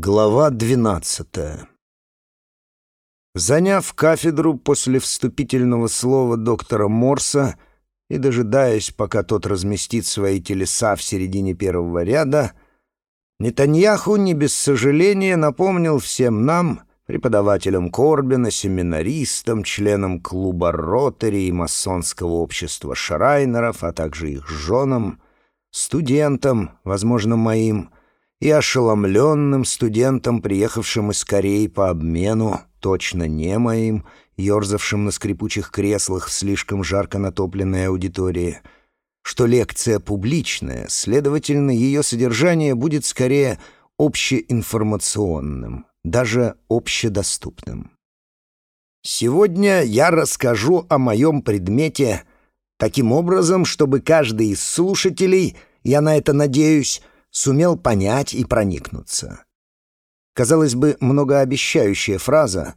Глава двенадцатая. Заняв кафедру после вступительного слова доктора Морса и дожидаясь, пока тот разместит свои телеса в середине первого ряда, Нетаньяху не без сожаления напомнил всем нам, преподавателям Корбина, семинаристам, членам клуба Ротари и масонского общества Шрайнеров, а также их женам, студентам, возможно, моим, и ошеломленным студентам, приехавшим из Кореи по обмену, точно не моим, ерзавшим на скрипучих креслах в слишком жарко натопленной аудитории, что лекция публичная, следовательно, ее содержание будет скорее общеинформационным, даже общедоступным. Сегодня я расскажу о моем предмете таким образом, чтобы каждый из слушателей, я на это надеюсь, сумел понять и проникнуться. Казалось бы, многообещающая фраза,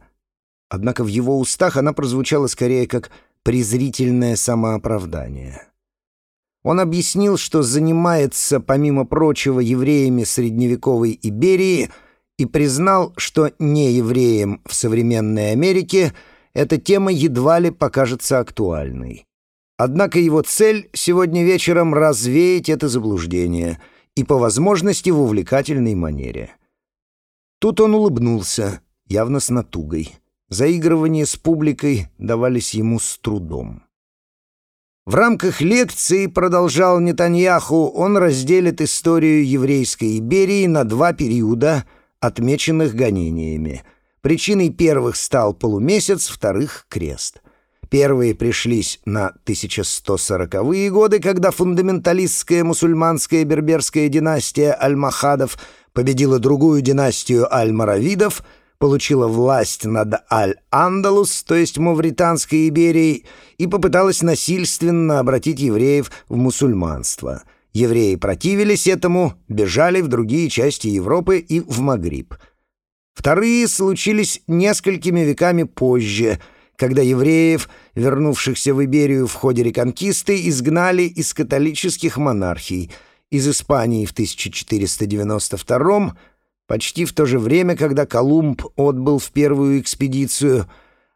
однако в его устах она прозвучала скорее как презрительное самооправдание. Он объяснил, что занимается, помимо прочего, евреями средневековой Иберии и признал, что не евреям в современной Америке эта тема едва ли покажется актуальной. Однако его цель сегодня вечером развеять это заблуждение — и по возможности в увлекательной манере. Тут он улыбнулся, явно с натугой. Заигрывания с публикой давались ему с трудом. В рамках лекции, продолжал Нетаньяху, он разделит историю еврейской Иберии на два периода, отмеченных гонениями. Причиной первых стал полумесяц, вторых — крест. Первые пришлись на 1140-е годы, когда фундаменталистская мусульманская берберская династия Аль-Махадов победила другую династию Аль-Маравидов, получила власть над Аль-Андалус, то есть Мавританской Иберией, и попыталась насильственно обратить евреев в мусульманство. Евреи противились этому, бежали в другие части Европы и в Магриб. Вторые случились несколькими веками позже – когда евреев, вернувшихся в Иберию в ходе реконкисты, изгнали из католических монархий, из Испании в 1492 почти в то же время, когда Колумб отбыл в первую экспедицию,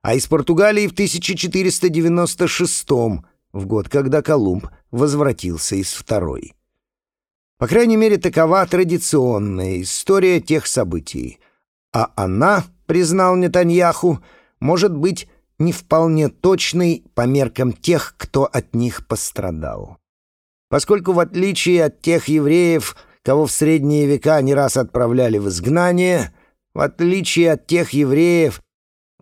а из Португалии в 1496 в год, когда Колумб возвратился из второй. По крайней мере, такова традиционная история тех событий. А она, признал Нетаньяху, может быть не вполне точный по меркам тех, кто от них пострадал. Поскольку в отличие от тех евреев, кого в средние века не раз отправляли в изгнание, в отличие от тех евреев,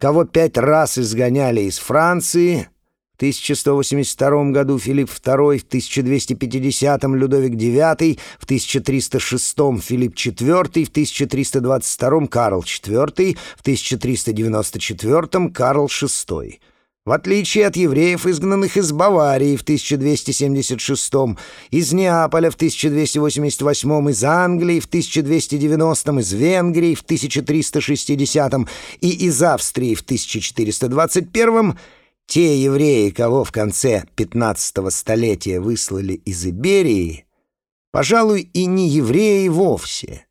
кого пять раз изгоняли из Франции, 1182 году Филипп II, в 1250 Людовик IX, в 1306 Филипп IV, в 1322 Карл IV, в 1394 Карл VI. В отличие от евреев, изгнанных из Баварии в 1276, из Неаполя в 1288, из Англии в 1290, из Венгрии в 1360 и из Австрии в 1421, те евреи, кого в конце 15 столетия выслали из Иберии, пожалуй, и не евреи вовсе.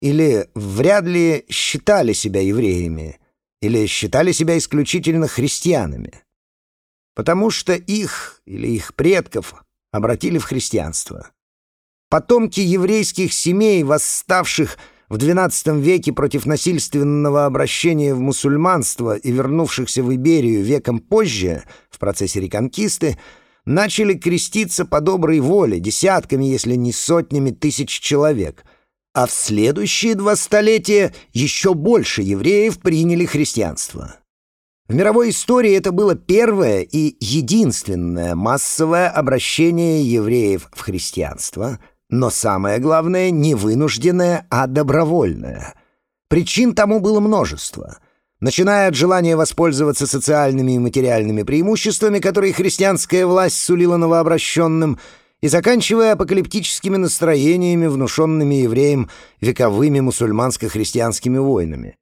Или вряд ли считали себя евреями, или считали себя исключительно христианами. Потому что их или их предков обратили в христианство. Потомки еврейских семей, восставших в XII веке против насильственного обращения в мусульманство и вернувшихся в Иберию веком позже, в процессе реконкисты, начали креститься по доброй воле десятками, если не сотнями тысяч человек, а в следующие два столетия еще больше евреев приняли христианство. В мировой истории это было первое и единственное массовое обращение евреев в христианство – но самое главное, не вынужденное, а добровольное. Причин тому было множество. Начиная от желания воспользоваться социальными и материальными преимуществами, которые христианская власть сулила новообращенным, и заканчивая апокалиптическими настроениями, внушенными евреям вековыми мусульманско-христианскими войнами.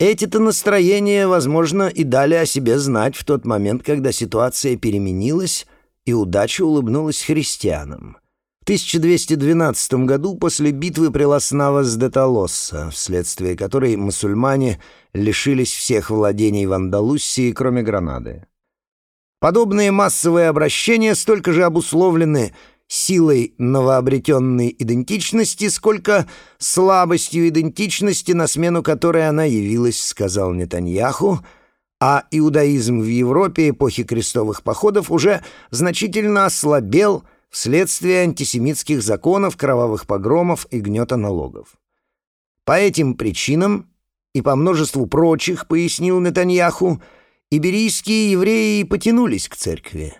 Эти-то настроения, возможно, и дали о себе знать в тот момент, когда ситуация переменилась, и удача улыбнулась христианам — 1212 году после битвы при Ласнавас де Толосса, вследствие которой мусульмане лишились всех владений в Андалусии, кроме Гранады. Подобные массовые обращения столько же обусловлены силой новообретенной идентичности, сколько слабостью идентичности, на смену которой она явилась, сказал Нетаньяху, а иудаизм в Европе эпохи крестовых походов уже значительно ослабел вследствие антисемитских законов, кровавых погромов и гнета налогов. По этим причинам и по множеству прочих, пояснил Нетаньяху, иберийские евреи потянулись к церкви,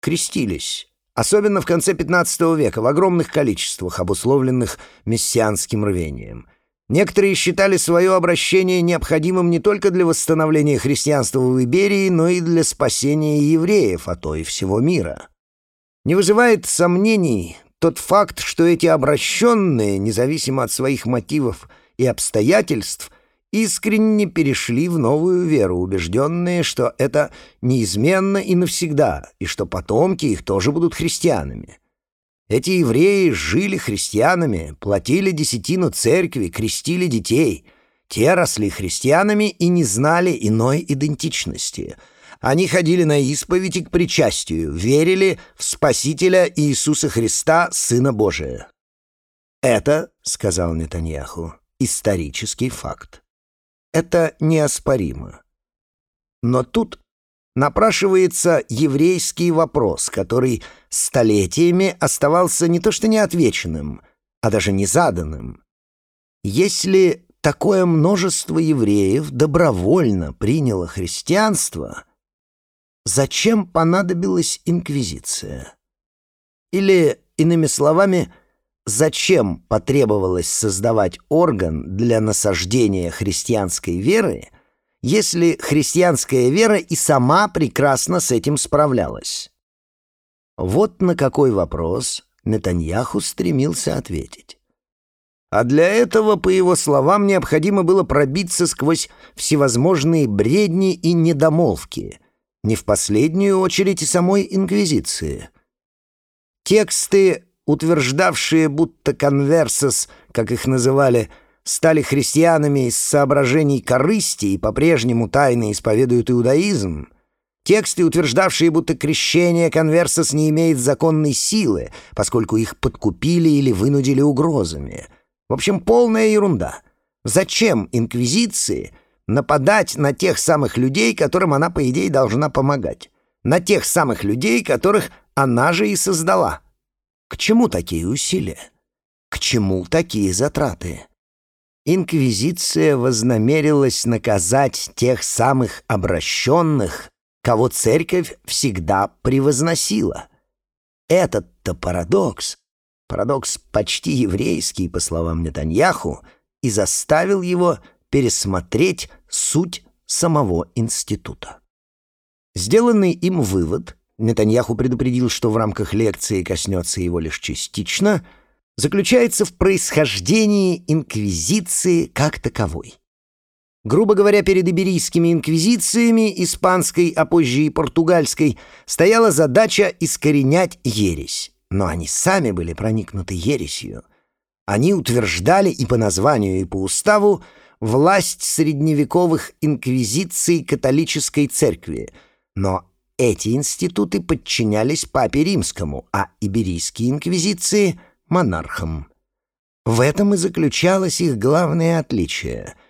крестились, особенно в конце XV века, в огромных количествах, обусловленных мессианским рвением. Некоторые считали свое обращение необходимым не только для восстановления христианства в Иберии, но и для спасения евреев, а то и всего мира. Не вызывает сомнений тот факт, что эти обращенные, независимо от своих мотивов и обстоятельств, искренне перешли в новую веру, убежденные, что это неизменно и навсегда, и что потомки их тоже будут христианами. Эти евреи жили христианами, платили десятину церкви, крестили детей. Те росли христианами и не знали иной идентичности. Они ходили на исповедь и к причастию, верили в Спасителя Иисуса Христа, Сына Божия. «Это, — сказал Нетаньяху, — исторический факт. Это неоспоримо. Но тут напрашивается еврейский вопрос, который столетиями оставался не то что неотвеченным, а даже незаданным. Если такое множество евреев добровольно приняло христианство, зачем понадобилась инквизиция? Или, иными словами, зачем потребовалось создавать орган для насаждения христианской веры, если христианская вера и сама прекрасно с этим справлялась? Вот на какой вопрос Нетаньяху стремился ответить. А для этого, по его словам, необходимо было пробиться сквозь всевозможные бредни и недомолвки, не в последнюю очередь и самой Инквизиции. Тексты, утверждавшие, будто конверсос, как их называли, стали христианами из соображений корысти и по-прежнему тайно исповедуют иудаизм, тексты, утверждавшие, будто крещение конверсос не имеет законной силы, поскольку их подкупили или вынудили угрозами. В общем, полная ерунда. Зачем инквизиции нападать на тех самых людей, которым она, по идее, должна помогать? На тех самых людей, которых она же и создала. К чему такие усилия? К чему такие затраты? Инквизиция вознамерилась наказать тех самых обращенных, кого церковь всегда превозносила. Этот-то парадокс, парадокс почти еврейский, по словам Нетаньяху, и заставил его пересмотреть суть самого института. Сделанный им вывод, Нетаньяху предупредил, что в рамках лекции коснется его лишь частично, заключается в происхождении инквизиции как таковой. Грубо говоря, перед иберийскими инквизициями, испанской, а позже и португальской, стояла задача искоренять ересь. Но они сами были проникнуты ересью. Они утверждали и по названию, и по уставу власть средневековых инквизиций католической церкви. Но эти институты подчинялись папе римскому, а иберийские инквизиции — монархам. В этом и заключалось их главное отличие —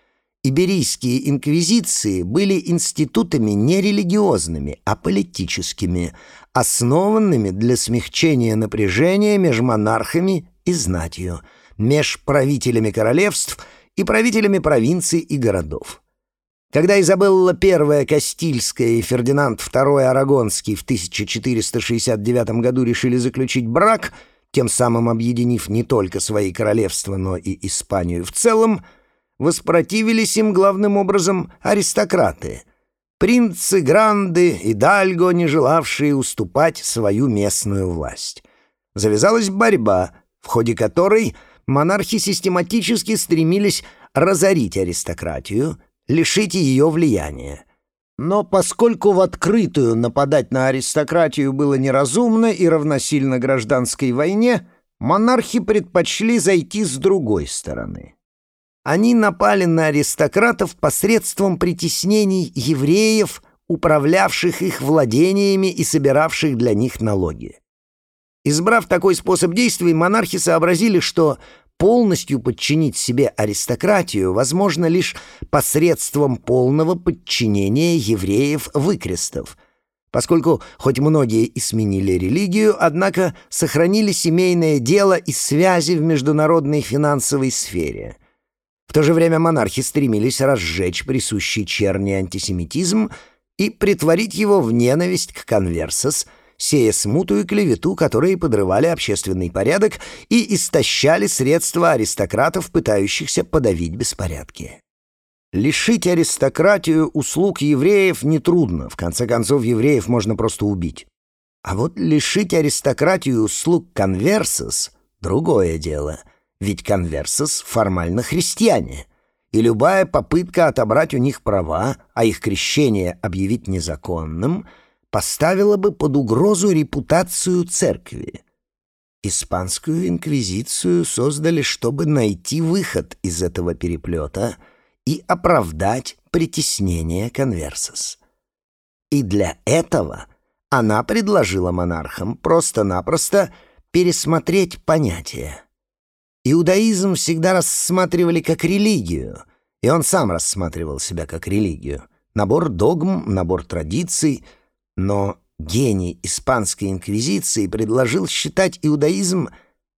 Иберийские инквизиции были институтами не религиозными, а политическими, основанными для смягчения напряжения между монархами и знатью, меж правителями королевств и правителями провинций и городов. Когда Изабелла I Кастильская и Фердинанд II Арагонский в 1469 году решили заключить брак, тем самым объединив не только свои королевства, но и Испанию в целом, воспротивились им главным образом аристократы, принцы Гранды и Дальго, не желавшие уступать свою местную власть. Завязалась борьба, в ходе которой монархи систематически стремились разорить аристократию, лишить ее влияния. Но поскольку в открытую нападать на аристократию было неразумно и равносильно гражданской войне, монархи предпочли зайти с другой стороны. Они напали на аристократов посредством притеснений евреев, управлявших их владениями и собиравших для них налоги. Избрав такой способ действий, монархи сообразили, что полностью подчинить себе аристократию возможно лишь посредством полного подчинения евреев-выкрестов, поскольку хоть многие и сменили религию, однако сохранили семейное дело и связи в международной финансовой сфере. В то же время монархи стремились разжечь присущий черни антисемитизм и притворить его в ненависть к конверсос – сея смуту и клевету, которые подрывали общественный порядок и истощали средства аристократов, пытающихся подавить беспорядки. Лишить аристократию услуг евреев нетрудно, в конце концов евреев можно просто убить. А вот лишить аристократию услуг конверсос — другое дело, ведь конверсос формально христиане — и любая попытка отобрать у них права, а их крещение объявить незаконным — поставила бы под угрозу репутацию церкви. Испанскую инквизицию создали, чтобы найти выход из этого переплета и оправдать притеснение конверсос. И для этого она предложила монархам просто-напросто пересмотреть понятия. Иудаизм всегда рассматривали как религию, и он сам рассматривал себя как религию. Набор догм, набор традиций — но гений испанской инквизиции предложил считать иудаизм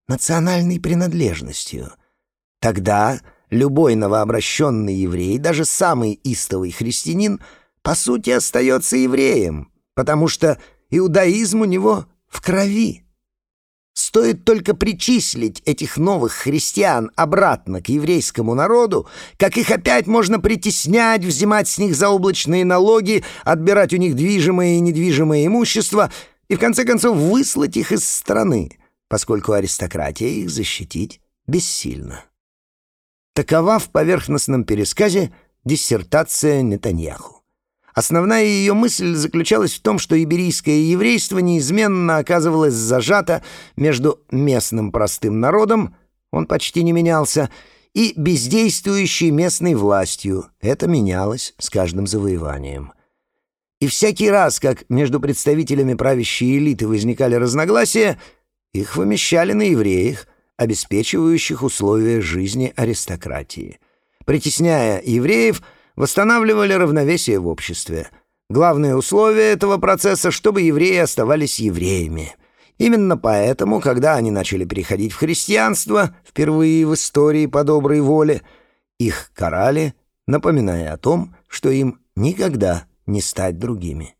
национальной принадлежностью. Тогда любой новообращенный еврей, даже самый истовый христианин, по сути остается евреем, потому что иудаизм у него в крови. Стоит только причислить этих новых христиан обратно к еврейскому народу, как их опять можно притеснять, взимать с них заоблачные налоги, отбирать у них движимое и недвижимое имущество и, в конце концов, выслать их из страны, поскольку аристократия их защитить бессильна. Такова в поверхностном пересказе диссертация Нетаньяху. Основная ее мысль заключалась в том, что иберийское еврейство неизменно оказывалось зажато между местным простым народом, он почти не менялся, и бездействующей местной властью. Это менялось с каждым завоеванием. И всякий раз, как между представителями правящей элиты возникали разногласия, их вымещали на евреях, обеспечивающих условия жизни аристократии. Притесняя евреев – восстанавливали равновесие в обществе. Главное условие этого процесса, чтобы евреи оставались евреями. Именно поэтому, когда они начали переходить в христианство, впервые в истории по доброй воле, их карали, напоминая о том, что им никогда не стать другими,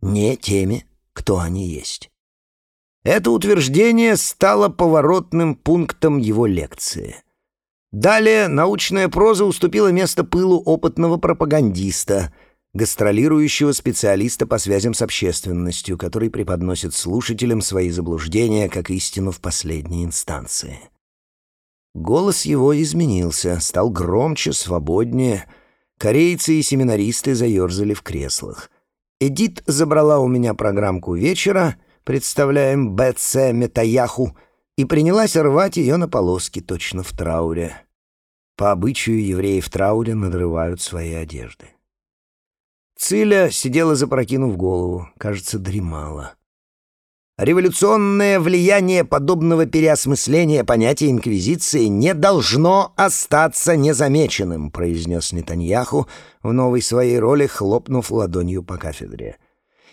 не теми, кто они есть. Это утверждение стало поворотным пунктом его лекции. Далее научная проза уступила место пылу опытного пропагандиста, гастролирующего специалиста по связям с общественностью, который преподносит слушателям свои заблуждения как истину в последней инстанции. Голос его изменился, стал громче, свободнее. Корейцы и семинаристы заерзали в креслах. Эдит забрала у меня программку вечера, представляем БЦ Метаяху, и принялась рвать ее на полоски, точно в трауре. По обычаю евреи в трауре надрывают свои одежды. Циля сидела запрокинув голову, кажется, дремала. Революционное влияние подобного переосмысления понятия инквизиции не должно остаться незамеченным, произнес Нетаньяху в новой своей роли, хлопнув ладонью по кафедре.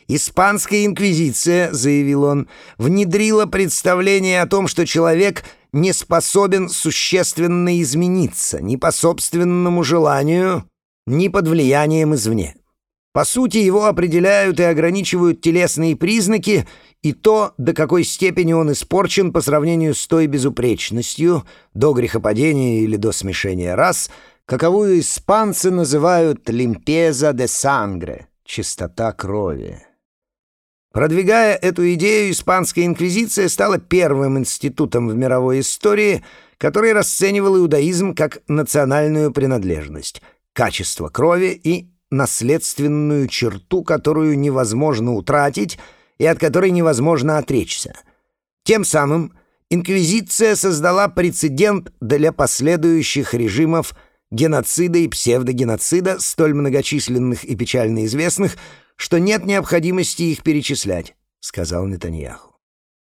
«Испанская инквизиция», — заявил он, — «внедрила представление о том, что человек — не способен существенно измениться ни по собственному желанию, ни под влиянием извне. По сути, его определяют и ограничивают телесные признаки и то, до какой степени он испорчен по сравнению с той безупречностью, до грехопадения или до смешения рас, каковую испанцы называют «лимпеза де сангре» — чистота крови. Продвигая эту идею, Испанская инквизиция стала первым институтом в мировой истории, который расценивал иудаизм как национальную принадлежность, качество крови и наследственную черту, которую невозможно утратить и от которой невозможно отречься. Тем самым Инквизиция создала прецедент для последующих режимов геноцида и псевдогеноцида, столь многочисленных и печально известных, что нет необходимости их перечислять, — сказал Нетаньяху.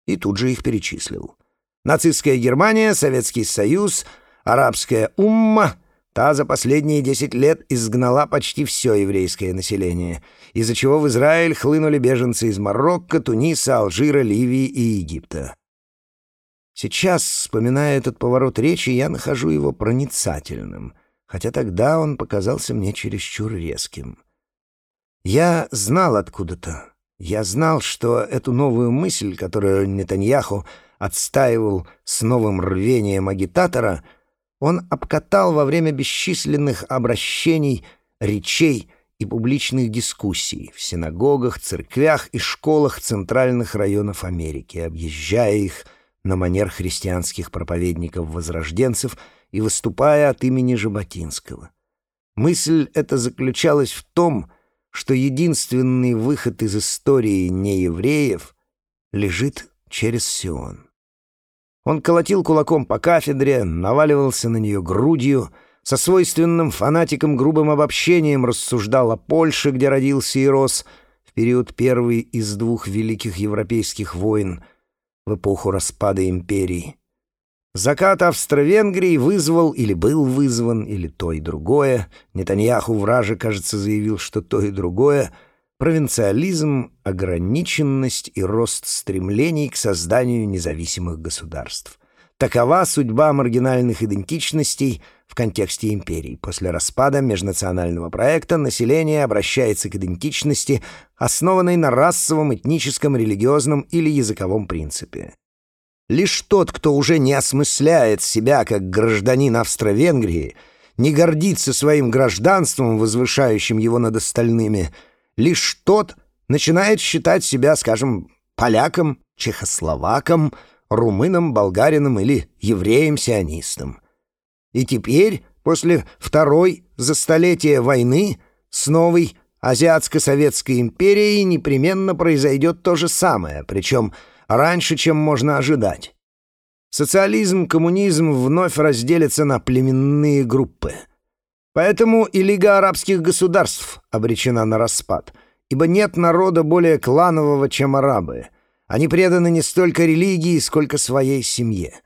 И тут же их перечислил. Нацистская Германия, Советский Союз, арабская умма — Та за последние десять лет изгнала почти все еврейское население, из-за чего в Израиль хлынули беженцы из Марокко, Туниса, Алжира, Ливии и Египта. Сейчас, вспоминая этот поворот речи, я нахожу его проницательным, хотя тогда он показался мне чересчур резким. Я знал откуда-то, я знал, что эту новую мысль, которую Нетаньяху отстаивал с новым рвением агитатора, он обкатал во время бесчисленных обращений, речей и публичных дискуссий в синагогах, церквях и школах центральных районов Америки, объезжая их на манер христианских проповедников-возрожденцев и выступая от имени Жаботинского. Мысль эта заключалась в том, что единственный выход из истории неевреев лежит через Сион. Он колотил кулаком по кафедре, наваливался на нее грудью, со свойственным фанатиком грубым обобщением рассуждал о Польше, где родился и рос, в период первой из двух великих европейских войн — в эпоху распада империи. Закат Австро-Венгрии вызвал или был вызван, или то и другое, Нетаньяху враже, кажется, заявил, что то и другое, провинциализм, ограниченность и рост стремлений к созданию независимых государств. Такова судьба маргинальных идентичностей в контексте империи. После распада межнационального проекта население обращается к идентичности, основанной на расовом, этническом, религиозном или языковом принципе. Лишь тот, кто уже не осмысляет себя как гражданин Австро-Венгрии, не гордится своим гражданством, возвышающим его над остальными, лишь тот начинает считать себя, скажем, поляком, чехословаком — румыном, болгарином или евреем-сионистом. И теперь, после второй за столетие войны, с новой Азиатско-Советской империей непременно произойдет то же самое, причем раньше, чем можно ожидать. Социализм, коммунизм вновь разделятся на племенные группы. Поэтому и Лига арабских государств обречена на распад, ибо нет народа более кланового, чем арабы — они преданы не столько религии, сколько своей семье.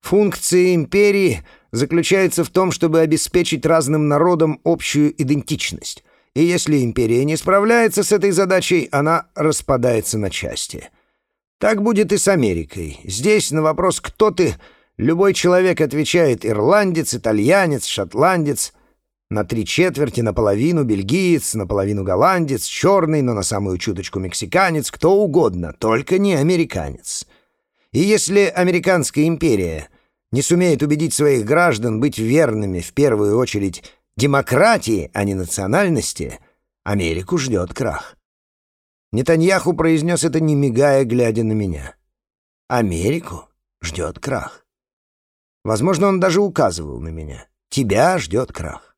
Функция империи заключается в том, чтобы обеспечить разным народам общую идентичность. И если империя не справляется с этой задачей, она распадается на части. Так будет и с Америкой. Здесь на вопрос «Кто ты?» любой человек отвечает «ирландец», «итальянец», «шотландец», на три четверти, наполовину бельгиец, наполовину голландец, черный, но на самую чуточку мексиканец, кто угодно, только не американец. И если американская империя не сумеет убедить своих граждан быть верными в первую очередь демократии, а не национальности, Америку ждет крах. Нетаньяху произнес это, не мигая, глядя на меня. Америку ждет крах. Возможно, он даже указывал на меня. Тебя ждет крах.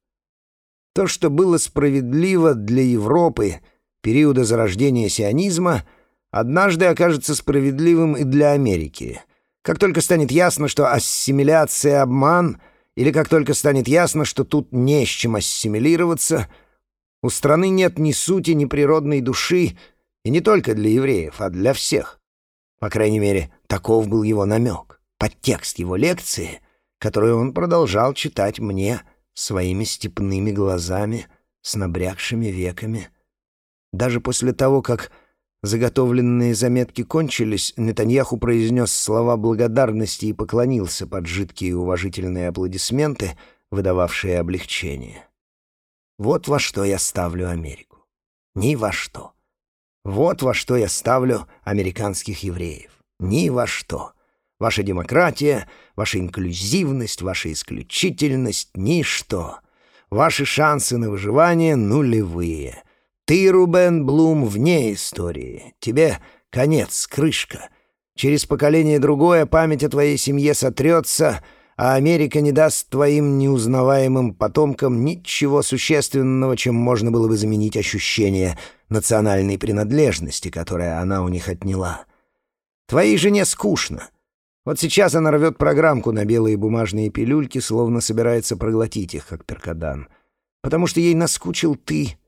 То, что было справедливо для Европы периода зарождения сионизма, однажды окажется справедливым и для Америки. Как только станет ясно, что ассимиляция — обман, или как только станет ясно, что тут не с чем ассимилироваться, у страны нет ни сути, ни природной души, и не только для евреев, а для всех. По крайней мере, таков был его намек, подтекст его лекции, которую он продолжал читать мне — своими степными глазами с набрякшими веками. Даже после того, как заготовленные заметки кончились, Нетаньяху произнес слова благодарности и поклонился под жидкие уважительные аплодисменты, выдававшие облегчение. «Вот во что я ставлю Америку. Ни во что. Вот во что я ставлю американских евреев. Ни во что. Ваша демократия, ваша инклюзивность, ваша исключительность — ничто. Ваши шансы на выживание нулевые. Ты, Рубен Блум, вне истории. Тебе конец, крышка. Через поколение другое память о твоей семье сотрется, а Америка не даст твоим неузнаваемым потомкам ничего существенного, чем можно было бы заменить ощущение национальной принадлежности, которое она у них отняла. Твоей жене скучно — Вот сейчас она рвет программку на белые бумажные пилюльки, словно собирается проглотить их, как перкадан. Потому что ей наскучил ты,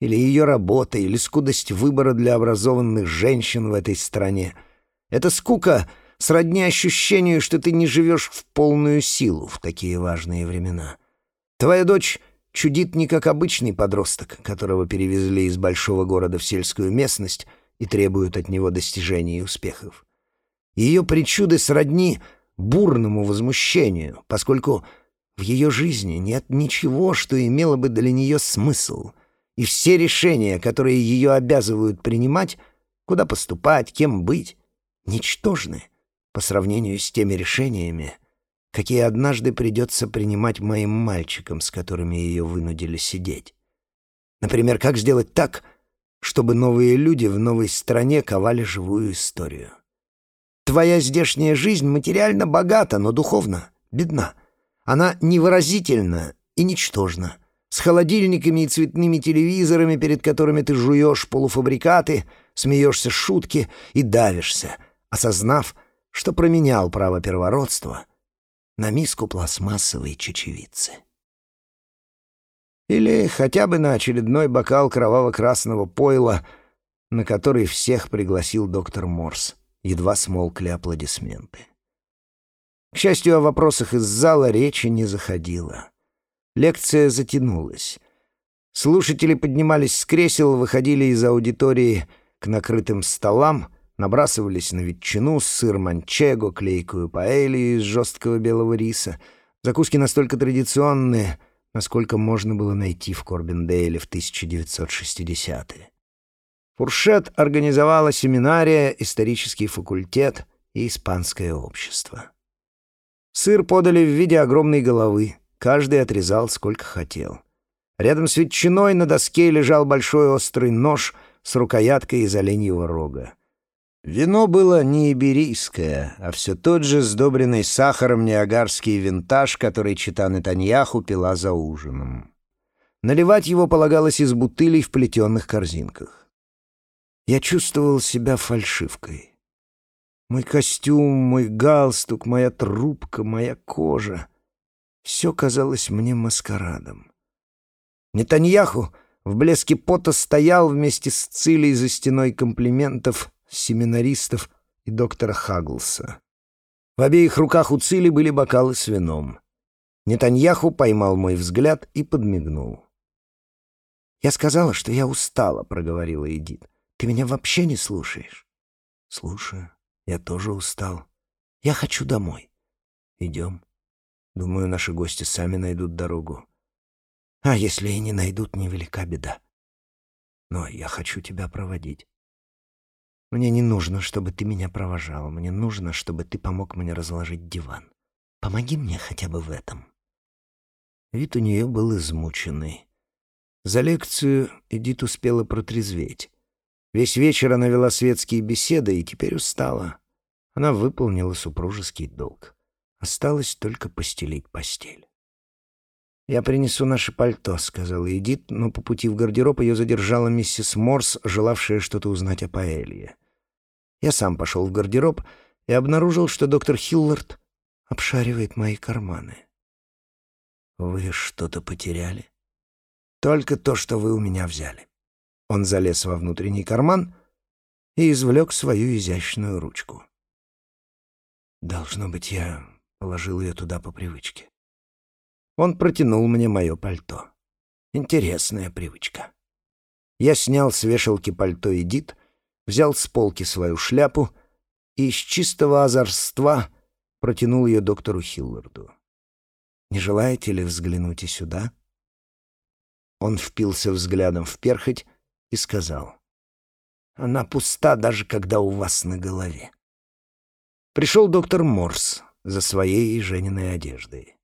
или ее работа, или скудость выбора для образованных женщин в этой стране. Эта скука сродни ощущению, что ты не живешь в полную силу в такие важные времена. Твоя дочь чудит не как обычный подросток, которого перевезли из большого города в сельскую местность и требуют от него достижений и успехов. Ее причуды сродни бурному возмущению, поскольку в ее жизни нет ничего, что имело бы для нее смысл, и все решения, которые ее обязывают принимать, куда поступать, кем быть, ничтожны по сравнению с теми решениями, какие однажды придется принимать моим мальчикам, с которыми ее вынудили сидеть. Например, как сделать так, чтобы новые люди в новой стране ковали живую историю. Твоя здешняя жизнь материально богата, но духовно бедна. Она невыразительна и ничтожна. С холодильниками и цветными телевизорами, перед которыми ты жуешь полуфабрикаты, смеешься шутки и давишься, осознав, что променял право первородства на миску пластмассовой чечевицы. Или хотя бы на очередной бокал кроваво-красного пойла, на который всех пригласил доктор Морс едва смолкли аплодисменты. К счастью, о вопросах из зала речи не заходило. Лекция затянулась. Слушатели поднимались с кресел, выходили из аудитории к накрытым столам, набрасывались на ветчину, сыр манчего, клейкую паэлью из жесткого белого риса. Закуски настолько традиционные, насколько можно было найти в Корбендейле в 1960-е. Фуршет организовала семинария, исторический факультет и испанское общество. Сыр подали в виде огромной головы, каждый отрезал сколько хотел. Рядом с ветчиной на доске лежал большой острый нож с рукояткой из оленьего рога. Вино было не иберийское, а все тот же сдобренный сахаром неагарский винтаж, который чита Нетаньяху пила за ужином. Наливать его полагалось из бутылей в плетенных корзинках. Я чувствовал себя фальшивкой. Мой костюм, мой галстук, моя трубка, моя кожа — все казалось мне маскарадом. Нетаньяху в блеске пота стоял вместе с Цилей за стеной комплиментов семинаристов и доктора Хаглса. В обеих руках у Цили были бокалы с вином. Нетаньяху поймал мой взгляд и подмигнул. «Я сказала, что я устала», — проговорила Эдит. Ты меня вообще не слушаешь?» «Слушаю. Я тоже устал. Я хочу домой. Идем. Думаю, наши гости сами найдут дорогу. А если и не найдут, невелика беда. Но я хочу тебя проводить. Мне не нужно, чтобы ты меня провожал. Мне нужно, чтобы ты помог мне разложить диван. Помоги мне хотя бы в этом». Вид у нее был измученный. За лекцию Эдит успела протрезветь. Весь вечер она вела светские беседы и теперь устала. Она выполнила супружеский долг. Осталось только постелить постель. «Я принесу наше пальто», — сказала Эдит, но по пути в гардероб ее задержала миссис Морс, желавшая что-то узнать о Паэлье. Я сам пошел в гардероб и обнаружил, что доктор Хиллард обшаривает мои карманы. «Вы что-то потеряли?» «Только то, что вы у меня взяли». Он залез во внутренний карман и извлек свою изящную ручку. Должно быть, я положил ее туда по привычке. Он протянул мне мое пальто. Интересная привычка. Я снял с вешалки пальто Эдит, взял с полки свою шляпу и из чистого озорства протянул ее доктору Хилларду. «Не желаете ли взглянуть и сюда?» Он впился взглядом в перхоть и сказал, «Она пуста, даже когда у вас на голове». Пришел доктор Морс за своей и Жениной одеждой.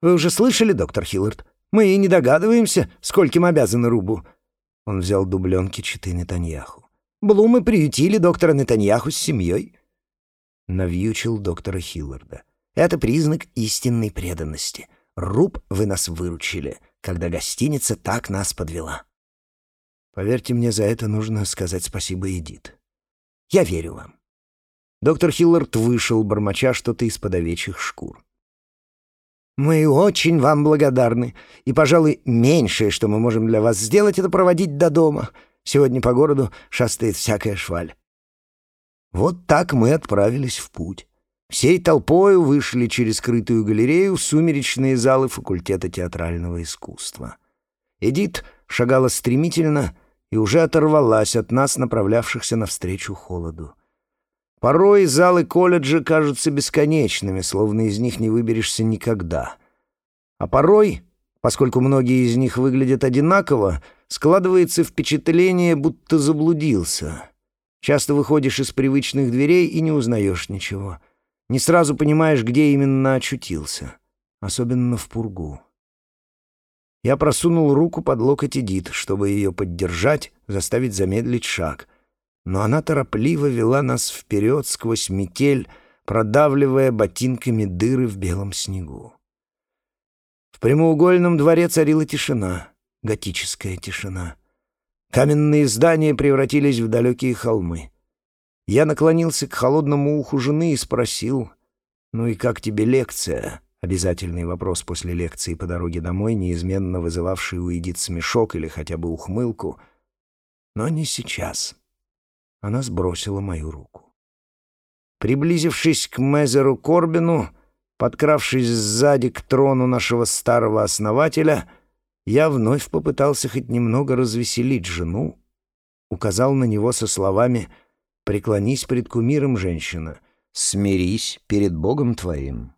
«Вы уже слышали, доктор Хиллард? Мы и не догадываемся, скольким обязаны Рубу». Он взял дубленки читы Нетаньяху. «Блумы приютили доктора Нетаньяху с семьей». Навьючил доктора Хилларда. «Это признак истинной преданности. Руб вы нас выручили, когда гостиница так нас подвела». Поверьте мне, за это нужно сказать спасибо Эдит. Я верю вам. Доктор Хиллард вышел, бормоча что-то из-под овечьих шкур. «Мы очень вам благодарны, и, пожалуй, меньшее, что мы можем для вас сделать, это проводить до дома. Сегодня по городу шастает всякая шваль». Вот так мы отправились в путь. Всей толпою вышли через скрытую галерею в сумеречные залы факультета театрального искусства. Эдит шагала стремительно и уже оторвалась от нас, направлявшихся навстречу холоду. Порой залы колледжа кажутся бесконечными, словно из них не выберешься никогда. А порой, поскольку многие из них выглядят одинаково, складывается впечатление, будто заблудился. Часто выходишь из привычных дверей и не узнаешь ничего — не сразу понимаешь, где именно очутился, особенно в пургу. Я просунул руку под локоть Эдит, чтобы ее поддержать, заставить замедлить шаг. Но она торопливо вела нас вперед сквозь метель, продавливая ботинками дыры в белом снегу. В прямоугольном дворе царила тишина, готическая тишина. Каменные здания превратились в далекие холмы. Я наклонился к холодному уху жены и спросил, «Ну и как тебе лекция?» Обязательный вопрос после лекции по дороге домой, неизменно вызывавший у Эдит смешок или хотя бы ухмылку. Но не сейчас. Она сбросила мою руку. Приблизившись к Мезеру Корбину, подкравшись сзади к трону нашего старого основателя, я вновь попытался хоть немного развеселить жену, указал на него со словами — преклонись пред кумиром, женщина, смирись перед Богом твоим».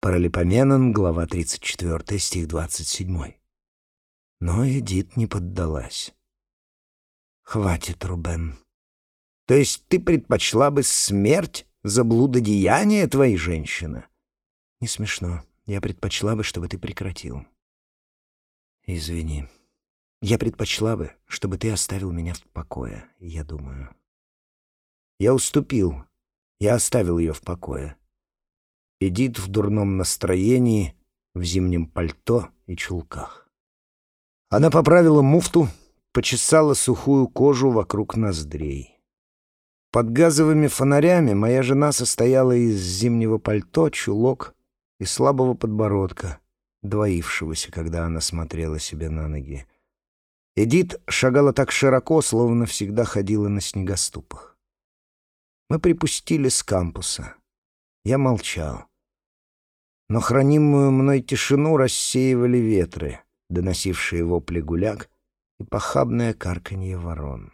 Паралипоменон, глава 34, стих 27. Но Эдит не поддалась. «Хватит, Рубен. То есть ты предпочла бы смерть за блудодеяние твоей женщины?» «Не смешно. Я предпочла бы, чтобы ты прекратил». «Извини. Я предпочла бы, чтобы ты оставил меня в покое, я думаю». Я уступил. Я оставил ее в покое. Эдит в дурном настроении, в зимнем пальто и чулках. Она поправила муфту, почесала сухую кожу вокруг ноздрей. Под газовыми фонарями моя жена состояла из зимнего пальто, чулок и слабого подбородка, двоившегося, когда она смотрела себе на ноги. Эдит шагала так широко, словно всегда ходила на снегоступах. Мы припустили с кампуса. Я молчал. Но хранимую мной тишину рассеивали ветры, доносившие вопли гуляк и похабное карканье ворон.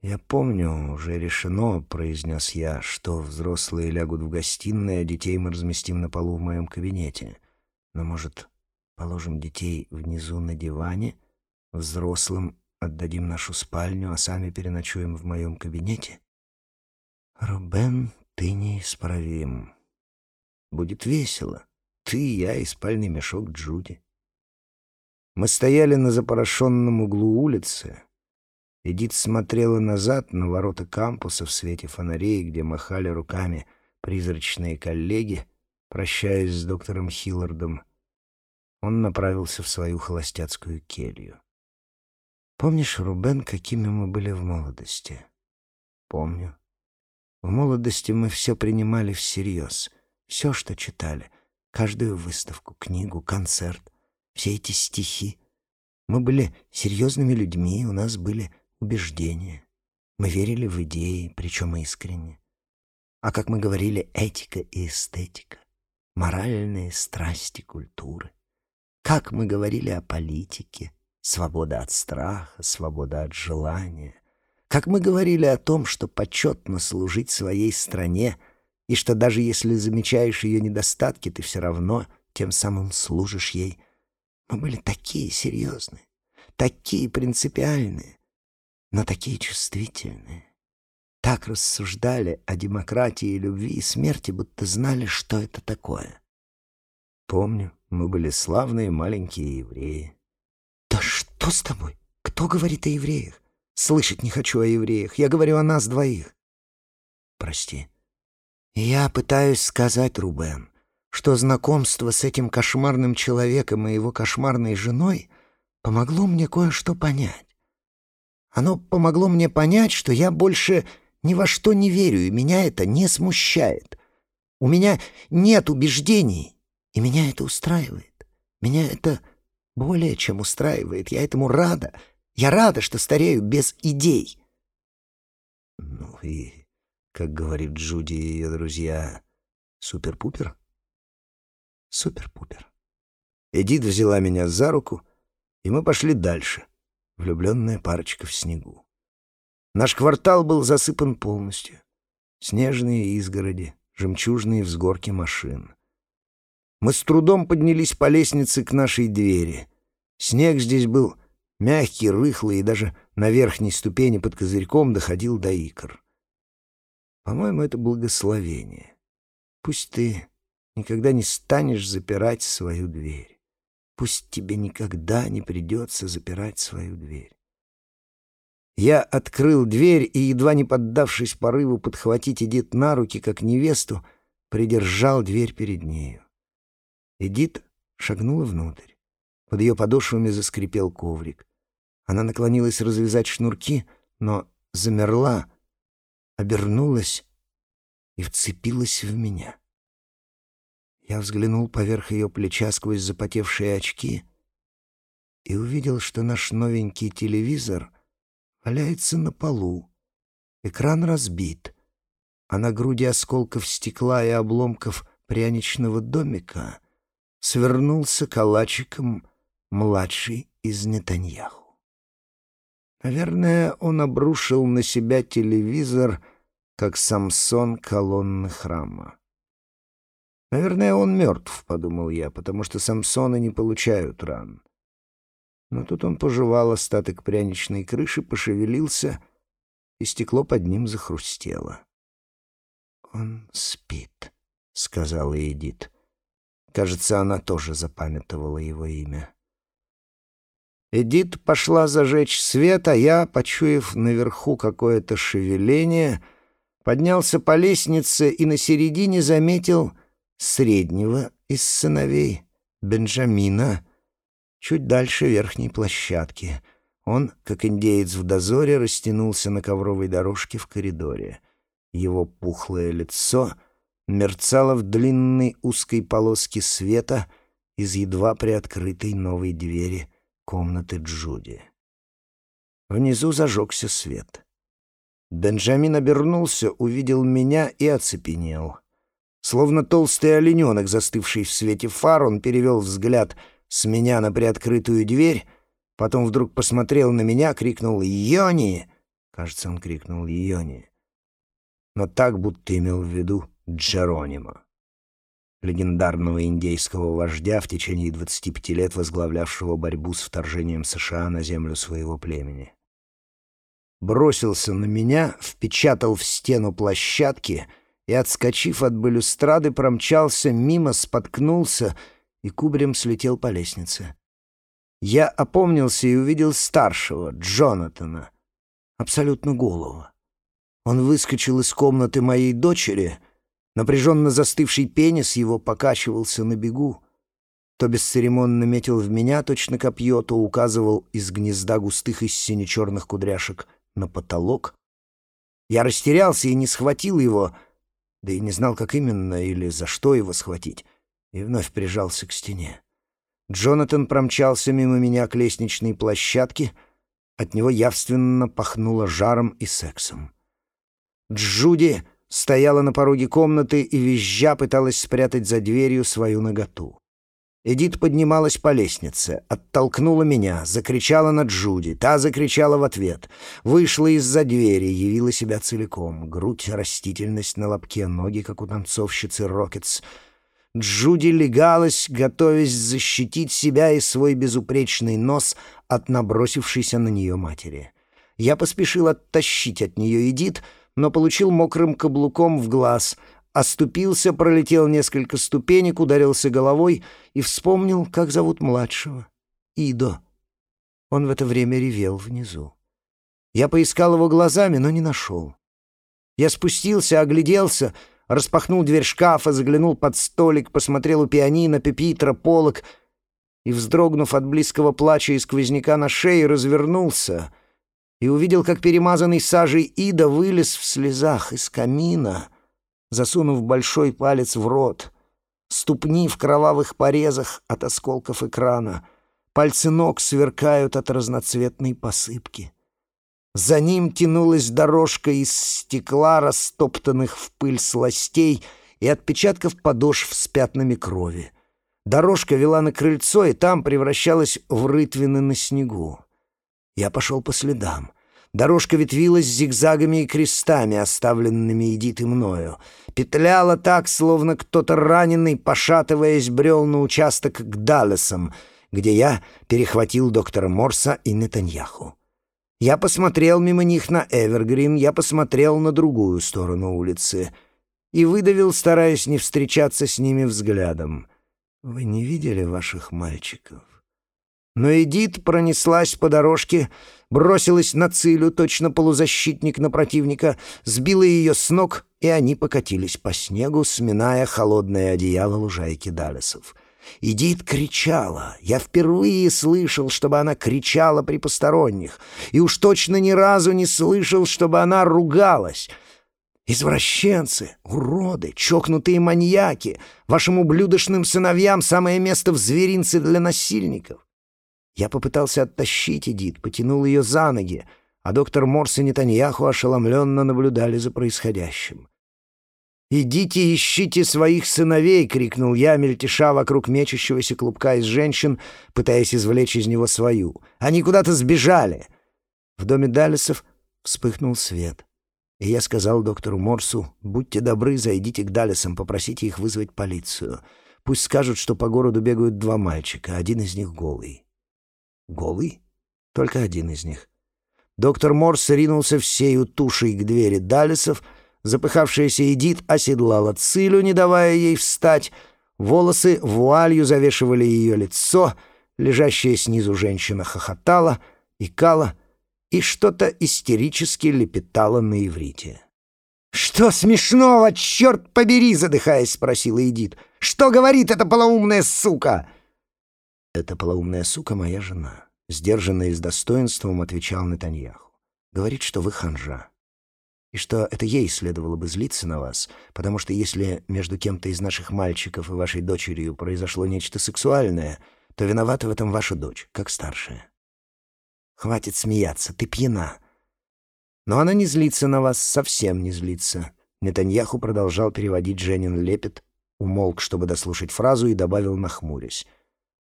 «Я помню, уже решено», — произнес я, — «что взрослые лягут в гостиной, а детей мы разместим на полу в моем кабинете. Но, может, положим детей внизу на диване, взрослым отдадим нашу спальню, а сами переночуем в моем кабинете?» Рубен, ты неисправим. Будет весело. Ты, я и спальный мешок Джуди. Мы стояли на запорошенном углу улицы. Эдит смотрела назад на ворота кампуса в свете фонарей, где махали руками призрачные коллеги, прощаясь с доктором Хиллардом. Он направился в свою холостяцкую келью. «Помнишь, Рубен, какими мы были в молодости?» «Помню. В молодости мы все принимали всерьез, все, что читали, каждую выставку, книгу, концерт, все эти стихи. Мы были серьезными людьми, у нас были убеждения. Мы верили в идеи, причем искренне. А как мы говорили, этика и эстетика, моральные страсти культуры. Как мы говорили о политике, свобода от страха, свобода от желания — как мы говорили о том, что почетно служить своей стране, и что даже если замечаешь ее недостатки, ты все равно тем самым служишь ей. Мы были такие серьезные, такие принципиальные, но такие чувствительные. Так рассуждали о демократии, любви и смерти, будто знали, что это такое. Помню, мы были славные маленькие евреи. «Да что с тобой? Кто говорит о евреях? Слышать не хочу о евреях. Я говорю о нас двоих. Прости. Я пытаюсь сказать, Рубен, что знакомство с этим кошмарным человеком и его кошмарной женой помогло мне кое-что понять. Оно помогло мне понять, что я больше ни во что не верю, и меня это не смущает. У меня нет убеждений, и меня это устраивает. Меня это более чем устраивает. Я этому рада. Я рада, что старею без идей. Ну и, как говорит Джуди и ее друзья, супер-пупер? Супер-пупер. Эдит взяла меня за руку, и мы пошли дальше, влюбленная парочка в снегу. Наш квартал был засыпан полностью. Снежные изгороди, жемчужные взгорки машин. Мы с трудом поднялись по лестнице к нашей двери. Снег здесь был мягкий, рыхлый, и даже на верхней ступени под козырьком доходил до икр. По-моему, это благословение. Пусть ты никогда не станешь запирать свою дверь. Пусть тебе никогда не придется запирать свою дверь. Я открыл дверь и, едва не поддавшись порыву подхватить Эдит на руки, как невесту, придержал дверь перед нею. Эдит шагнула внутрь. Под ее подошвами заскрипел коврик. Она наклонилась развязать шнурки, но замерла, обернулась и вцепилась в меня. Я взглянул поверх ее плеча сквозь запотевшие очки и увидел, что наш новенький телевизор валяется на полу. Экран разбит, а на груди осколков стекла и обломков пряничного домика свернулся калачиком младший из Нетаньяху. Наверное, он обрушил на себя телевизор, как Самсон колонны храма. Наверное, он мертв, — подумал я, — потому что Самсоны не получают ран. Но тут он пожевал остаток пряничной крыши, пошевелился, и стекло под ним захрустело. «Он спит», — сказала Эдит. Кажется, она тоже запамятовала его имя. Эдит пошла зажечь свет, а я, почуяв наверху какое-то шевеление, поднялся по лестнице и на середине заметил среднего из сыновей, Бенджамина, чуть дальше верхней площадки. Он, как индеец в дозоре, растянулся на ковровой дорожке в коридоре. Его пухлое лицо мерцало в длинной узкой полоске света из едва приоткрытой новой двери — комнаты Джуди. Внизу зажегся свет. Бенджамин обернулся, увидел меня и оцепенел. Словно толстый олененок, застывший в свете фар, он перевел взгляд с меня на приоткрытую дверь, потом вдруг посмотрел на меня, крикнул «Йони!» Кажется, он крикнул «Йони!» но так, будто имел в виду Джеронима легендарного индейского вождя, в течение 25 лет возглавлявшего борьбу с вторжением США на землю своего племени. Бросился на меня, впечатал в стену площадки и, отскочив от балюстрады, промчался мимо, споткнулся и кубарем слетел по лестнице. Я опомнился и увидел старшего, Джонатана, абсолютно голого. Он выскочил из комнаты моей дочери — Напряженно застывший пенис его покачивался на бегу. То бесцеремонно метил в меня точно копье, то указывал из гнезда густых и сине-черных кудряшек на потолок. Я растерялся и не схватил его, да и не знал, как именно или за что его схватить, и вновь прижался к стене. Джонатан промчался мимо меня к лестничной площадке, от него явственно пахнуло жаром и сексом. Джуди стояла на пороге комнаты и визжа пыталась спрятать за дверью свою наготу. Эдит поднималась по лестнице, оттолкнула меня, закричала на Джуди. Та закричала в ответ. Вышла из-за двери, явила себя целиком. Грудь, растительность на лобке, ноги, как у танцовщицы Рокетс. Джуди легалась, готовясь защитить себя и свой безупречный нос от набросившейся на нее матери. Я поспешил оттащить от нее Эдит — но получил мокрым каблуком в глаз, оступился, пролетел несколько ступенек, ударился головой и вспомнил, как зовут младшего. Идо. Он в это время ревел внизу. Я поискал его глазами, но не нашел. Я спустился, огляделся, распахнул дверь шкафа, заглянул под столик, посмотрел у пианино, пепитра, полок и, вздрогнув от близкого плача и сквозняка на шее, развернулся и увидел, как перемазанный сажей Ида вылез в слезах из камина, засунув большой палец в рот, ступни в кровавых порезах от осколков экрана, пальцы ног сверкают от разноцветной посыпки. За ним тянулась дорожка из стекла, растоптанных в пыль сластей и отпечатков подошв с пятнами крови. Дорожка вела на крыльцо, и там превращалась в рытвины на снегу. Я пошел по следам. Дорожка ветвилась зигзагами и крестами, оставленными Эдит и мною. Петляла так, словно кто-то раненый, пошатываясь, брел на участок к Даллесам, где я перехватил доктора Морса и Нетаньяху. Я посмотрел мимо них на Эвергрин, я посмотрел на другую сторону улицы и выдавил, стараясь не встречаться с ними взглядом. «Вы не видели ваших мальчиков?» Но Эдит пронеслась по дорожке, бросилась на Цилю, точно полузащитник на противника, сбила ее с ног, и они покатились по снегу, сминая холодное одеяло лужайки Далесов. Эдит кричала. Я впервые слышал, чтобы она кричала при посторонних, и уж точно ни разу не слышал, чтобы она ругалась. Извращенцы, уроды, чокнутые маньяки, вашим ублюдочным сыновьям самое место в зверинце для насильников. Я попытался оттащить Эдит, потянул ее за ноги, а доктор Морс и Нетаньяху ошеломленно наблюдали за происходящим. «Идите ищите своих сыновей!» — крикнул я, мельтеша вокруг мечущегося клубка из женщин, пытаясь извлечь из него свою. «Они куда-то сбежали!» В доме Даллесов вспыхнул свет. И я сказал доктору Морсу, «Будьте добры, зайдите к Даллесам, попросите их вызвать полицию. Пусть скажут, что по городу бегают два мальчика, один из них голый». «Голый?» Только один из них. Доктор Морс ринулся всею тушей к двери Даллесов — Запыхавшаяся Эдит оседлала Цилю, не давая ей встать. Волосы вуалью завешивали ее лицо. Лежащая снизу женщина хохотала, икала и что-то истерически лепетала на иврите. «Что смешного, черт побери!» — задыхаясь, спросила Эдит. «Что говорит эта полоумная сука?» «Эта полоумная сука — моя жена», — сдержанно и с достоинством отвечал Нетаньяху. «Говорит, что вы ханжа и что это ей следовало бы злиться на вас, потому что если между кем-то из наших мальчиков и вашей дочерью произошло нечто сексуальное, то виновата в этом ваша дочь, как старшая. Хватит смеяться, ты пьяна. Но она не злится на вас, совсем не злится. Нетаньяху продолжал переводить Женин лепет, умолк, чтобы дослушать фразу, и добавил, нахмурясь.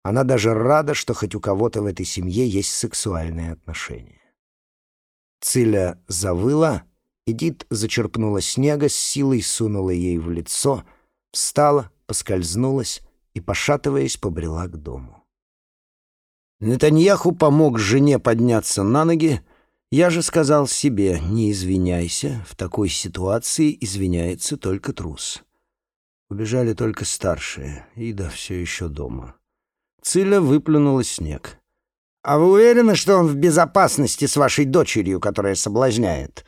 Она даже рада, что хоть у кого-то в этой семье есть сексуальные отношения. Циля завыла, Эдит зачерпнула снега, с силой сунула ей в лицо, встала, поскользнулась и, пошатываясь, побрела к дому. Нетаньяху помог жене подняться на ноги. Я же сказал себе, не извиняйся, в такой ситуации извиняется только трус. Убежали только старшие, Ида все еще дома. Циля выплюнула снег. «А вы уверены, что он в безопасности с вашей дочерью, которая соблазняет?»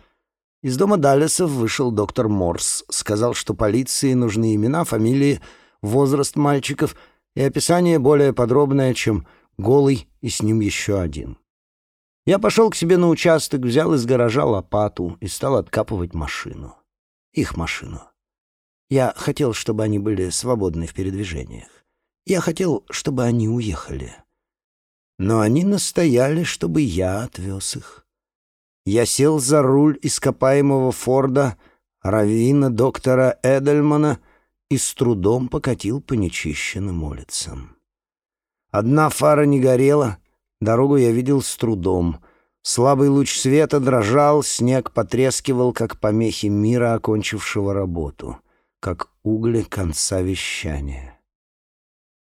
Из дома Даллесов вышел доктор Морс, сказал, что полиции нужны имена, фамилии, возраст мальчиков и описание более подробное, чем голый и с ним еще один. Я пошел к себе на участок, взял из гаража лопату и стал откапывать машину. Их машину. Я хотел, чтобы они были свободны в передвижениях. Я хотел, чтобы они уехали. Но они настояли, чтобы я отвез их. Я сел за руль ископаемого Форда, равина доктора Эдельмана и с трудом покатил по нечищенным улицам. Одна фара не горела, дорогу я видел с трудом. Слабый луч света дрожал, снег потрескивал, как помехи мира, окончившего работу, как угли конца вещания.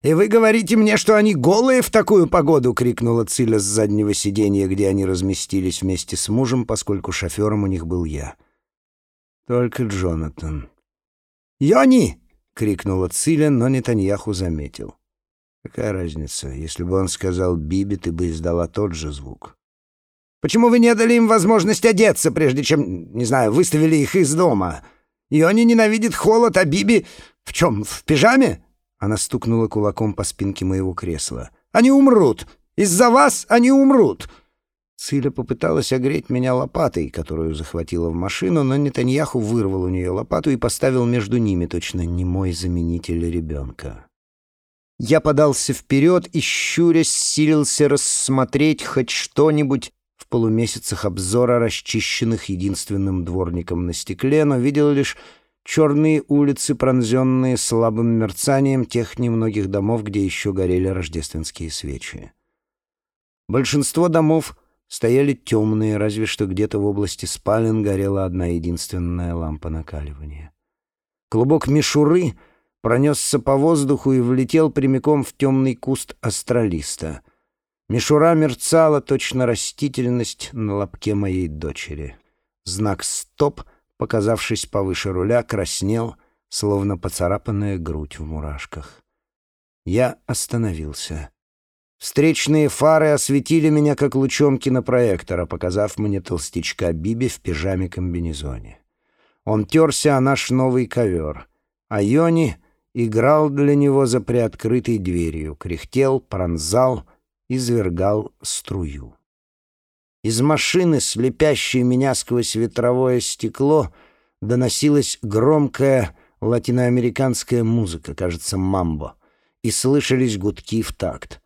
«И вы говорите мне, что они голые в такую погоду?» — крикнула Циля с заднего сиденья, где они разместились вместе с мужем, поскольку шофером у них был я. Только Джонатан. «Йони!» — крикнула Циля, но Нетаньяху заметил. «Какая разница? Если бы он сказал «Биби», ты бы издала тот же звук». «Почему вы не дали им возможность одеться, прежде чем, не знаю, выставили их из дома? Йони ненавидит холод, а Биби... В чем, в пижаме?» Она стукнула кулаком по спинке моего кресла. «Они умрут! Из-за вас они умрут!» Циля попыталась огреть меня лопатой, которую захватила в машину, но Нетаньяху вырвал у нее лопату и поставил между ними точно немой заменитель ребенка. Я подался вперед и, щурясь, силился рассмотреть хоть что-нибудь в полумесяцах обзора, расчищенных единственным дворником на стекле, но видел лишь черные улицы, пронзенные слабым мерцанием тех немногих домов, где еще горели рождественские свечи. Большинство домов стояли темные, разве что где-то в области спален горела одна единственная лампа накаливания. Клубок мишуры — пронесся по воздуху и влетел прямиком в темный куст астралиста. Мишура мерцала точно растительность на лобке моей дочери. Знак «Стоп», показавшись повыше руля, краснел, словно поцарапанная грудь в мурашках. Я остановился. Встречные фары осветили меня, как лучом кинопроектора, показав мне толстячка Биби в пижаме-комбинезоне. Он терся о наш новый ковер, а Йони играл для него за приоткрытой дверью, кряхтел, пронзал, извергал струю. Из машины, слепящей меня сквозь ветровое стекло, доносилась громкая латиноамериканская музыка, кажется, мамбо, и слышались гудки в такт.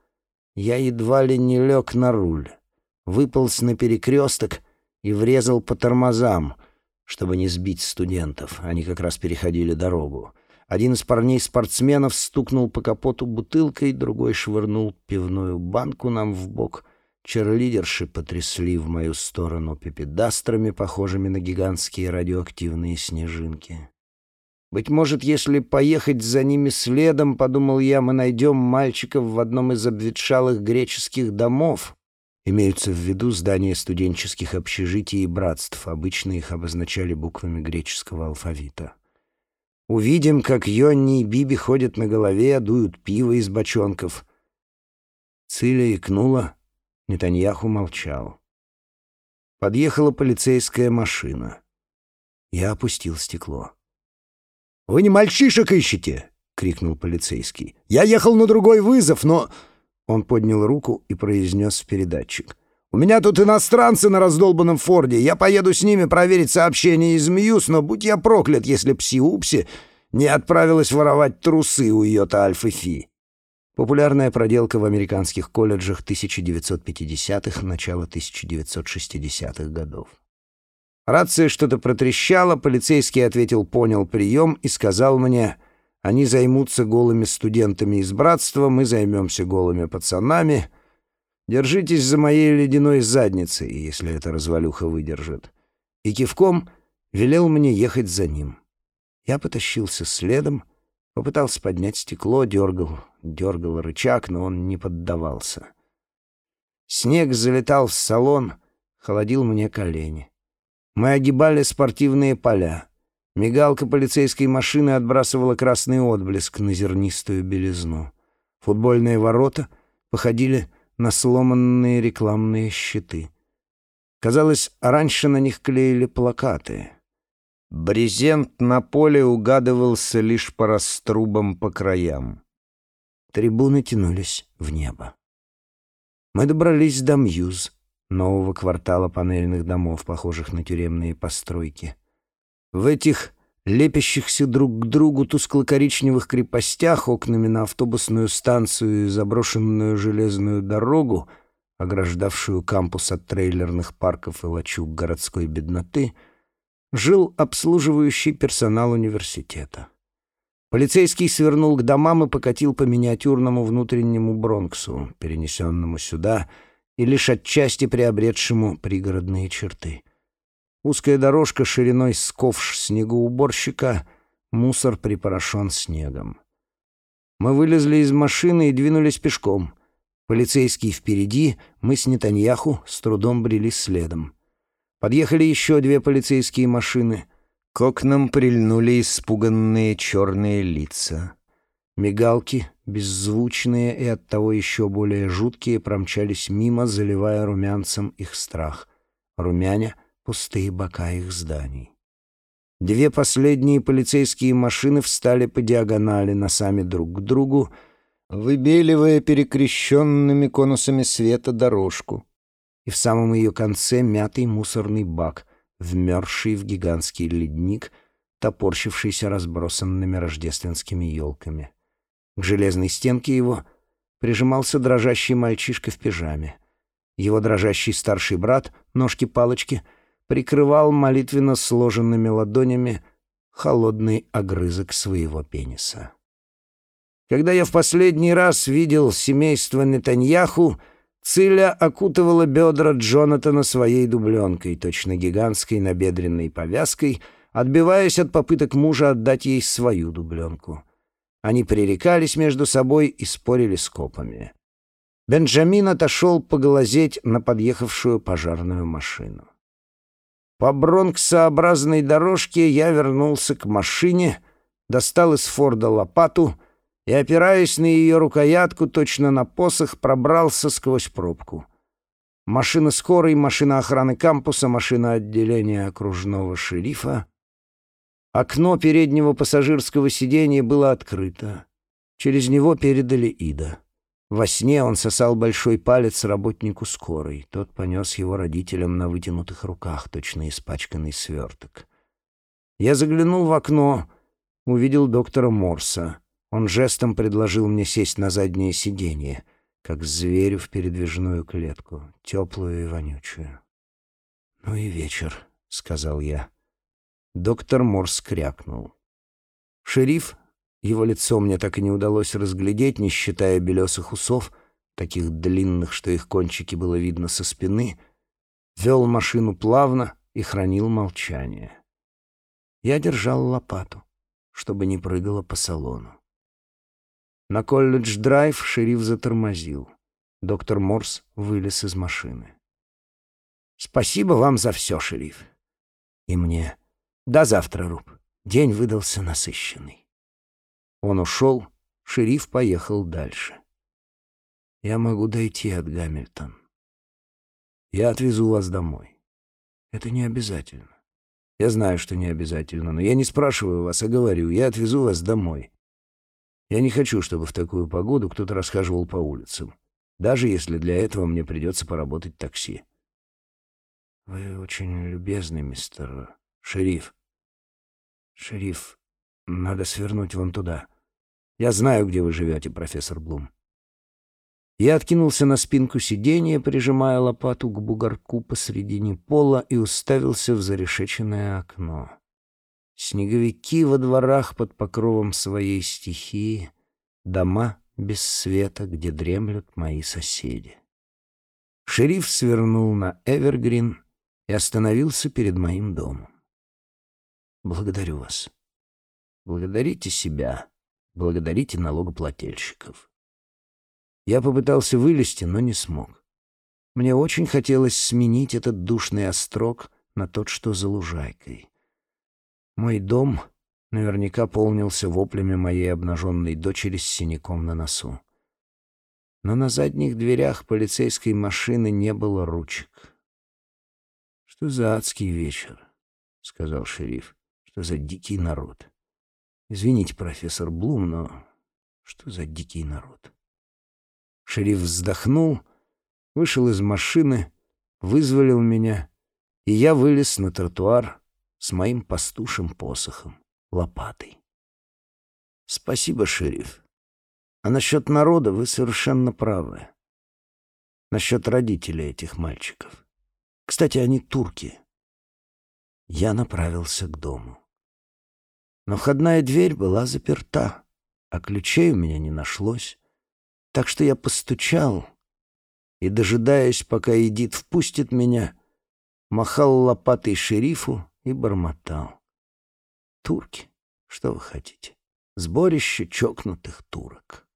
Я едва ли не лег на руль, выполз на перекресток и врезал по тормозам, чтобы не сбить студентов, они как раз переходили дорогу. Один из парней-спортсменов стукнул по капоту бутылкой, другой швырнул пивную банку нам в бок. Черлидерши потрясли в мою сторону пепедастрами, похожими на гигантские радиоактивные снежинки. Быть может, если поехать за ними следом, подумал я, мы найдем мальчиков в одном из обветшалых греческих домов. Имеются в виду здания студенческих общежитий и братств. Обычно их обозначали буквами греческого алфавита. Увидим, как Йонни и Биби ходят на голове, дуют пиво из бочонков. Циля икнула, Нетаньяху молчал. Подъехала полицейская машина. Я опустил стекло. «Вы не мальчишек ищете?» — крикнул полицейский. «Я ехал на другой вызов, но...» Он поднял руку и произнес в передатчик. У меня тут иностранцы на раздолбанном форде. Я поеду с ними проверить сообщение из Мьюз, но будь я проклят, если Пси-Упси не отправилась воровать трусы у Йота Альфы Фи. Популярная проделка в американских колледжах 1950-х, начала 1960-х годов. Рация что-то протрещала, полицейский ответил «понял прием» и сказал мне «они займутся голыми студентами из братства, мы займемся голыми пацанами». Держитесь за моей ледяной задницей, если эта развалюха выдержит. И кивком велел мне ехать за ним. Я потащился следом, попытался поднять стекло, дергал, дергал рычаг, но он не поддавался. Снег залетал в салон, холодил мне колени. Мы огибали спортивные поля. Мигалка полицейской машины отбрасывала красный отблеск на зернистую белизну. Футбольные ворота походили на сломанные рекламные щиты. Казалось, раньше на них клеили плакаты. Брезент на поле угадывался лишь по раструбам по краям. Трибуны тянулись в небо. Мы добрались до Мьюз, нового квартала панельных домов, похожих на тюремные постройки. В этих лепящихся друг к другу тускло-коричневых крепостях окнами на автобусную станцию и заброшенную железную дорогу, ограждавшую кампус от трейлерных парков и лачуг городской бедноты, жил обслуживающий персонал университета. Полицейский свернул к домам и покатил по миниатюрному внутреннему Бронксу, перенесенному сюда и лишь отчасти приобретшему пригородные черты — Узкая дорожка шириной с ковш снегоуборщика, мусор припорошен снегом. Мы вылезли из машины и двинулись пешком. Полицейский впереди, мы с Нетаньяху с трудом брели следом. Подъехали еще две полицейские машины. К окнам прильнули испуганные черные лица. Мигалки, беззвучные и оттого еще более жуткие, промчались мимо, заливая румянцем их страх. Румяня — пустые бока их зданий. Две последние полицейские машины встали по диагонали носами друг к другу, выбеливая перекрещенными конусами света дорожку. и в самом ее конце мятый мусорный бак, вмерзший в гигантский ледник, топорщившийся разбросанными рождественскими елками. К железной стенке его прижимался дрожащий мальчишка в пижаме. Его дрожащий старший брат, ножки-палочки, прикрывал молитвенно сложенными ладонями холодный огрызок своего пениса. Когда я в последний раз видел семейство Нетаньяху, Циля окутывала бедра Джонатана своей дубленкой, точно гигантской набедренной повязкой, отбиваясь от попыток мужа отдать ей свою дубленку. Они пререкались между собой и спорили с копами. Бенджамин отошел поглазеть на подъехавшую пожарную машину. По бронксообразной дорожке я вернулся к машине, достал из Форда лопату — и, опираясь на ее рукоятку, точно на посох, пробрался сквозь пробку. Машина скорой, машина охраны кампуса, машина отделения окружного шерифа. Окно переднего пассажирского сиденья было открыто. Через него передали Ида. Во сне он сосал большой палец работнику скорой. Тот понес его родителям на вытянутых руках, точно испачканный сверток. Я заглянул в окно, увидел доктора Морса. Он жестом предложил мне сесть на заднее сиденье, как зверю в передвижную клетку, теплую и вонючую. «Ну и вечер», — сказал я. Доктор Морс крякнул. Шериф, его лицо мне так и не удалось разглядеть, не считая белесых усов, таких длинных, что их кончики было видно со спины, вел машину плавно и хранил молчание. Я держал лопату, чтобы не прыгала по салону. На колледж-драйв шериф затормозил. Доктор Морс вылез из машины. «Спасибо вам за все, шериф. И мне. До завтра, Руб. День выдался насыщенный». Он ушел, шериф поехал дальше. «Я могу дойти от Гамильтон. Я отвезу вас домой. Это не обязательно. Я знаю, что не обязательно, но я не спрашиваю вас, а говорю, я отвезу вас домой. Я не хочу, чтобы в такую погоду кто-то расхаживал по улицам, даже если для этого мне придется поработать такси. Вы очень любезны, мистер шериф. Шериф, надо свернуть вон туда. Я знаю, где вы живете, профессор Блум. Я откинулся на спинку сиденья, прижимая лопату к бугорку посредине пола и уставился в зарешеченное окно. Снеговики во дворах под покровом своей стихии, дома без света, где дремлют мои соседи. Шериф свернул на Эвергрин и остановился перед моим домом. Благодарю вас. Благодарите себя, благодарите налогоплательщиков. Я попытался вылезти, но не смог. Мне очень хотелось сменить этот душный острог на тот, что за лужайкой. Мой дом наверняка полнился воплями моей обнаженной дочери с синяком на носу. Но на задних дверях полицейской машины не было ручек. «Что за адский вечер?» — сказал шериф. «Что за дикий народ?» «Извините, профессор Блум, но что за дикий народ?» Шериф вздохнул, вышел из машины, вызволил меня, и я вылез на тротуар, с моим пастушим посохом, лопатой. Спасибо, шериф. А насчет народа вы совершенно правы. Насчет родителей этих мальчиков. Кстати, они турки. Я направился к дому. Но входная дверь была заперта, а ключей у меня не нашлось. Так что я постучал и, дожидаясь, пока Эдит впустит меня, махал лопатой шерифу, и бормотал. Турки, что вы хотите? Сборище чокнутых турок.